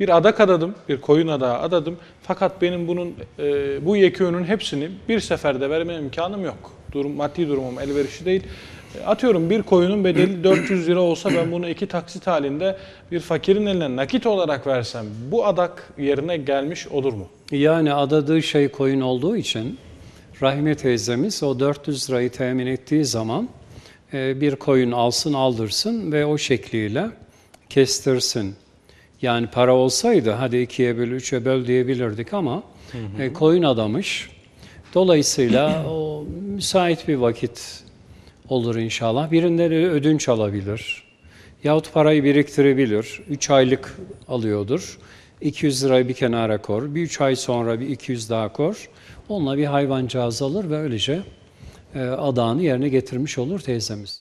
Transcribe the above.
Bir adak adadım, bir koyun adağı adadım. Fakat benim bunun e, bu yekünün hepsini bir seferde verme imkanım yok. Durum, maddi durumum elverişli değil. E, Atıyorum bir koyunun bedeli 400 lira olsa ben bunu iki taksit halinde bir fakirin eline nakit olarak versem bu adak yerine gelmiş olur mu? Yani adadığı şey koyun olduğu için Rahime teyzemiz o 400 lirayı temin ettiği zaman e, bir koyun alsın aldırsın ve o şekliyle kestirsin. Yani para olsaydı hadi ikiye böl, üçe böl diyebilirdik ama e, koyun adamış. Dolayısıyla o müsait bir vakit olur inşallah. Birinden de ödünç alabilir. Yahut parayı biriktirebilir. 3 aylık alıyordur. 200 lirayı bir kenara kor. Bir 3 ay sonra bir 200 daha kor. Onunla bir hayvancağız alır ve öylece e, adağını yerine getirmiş olur teyzemiz.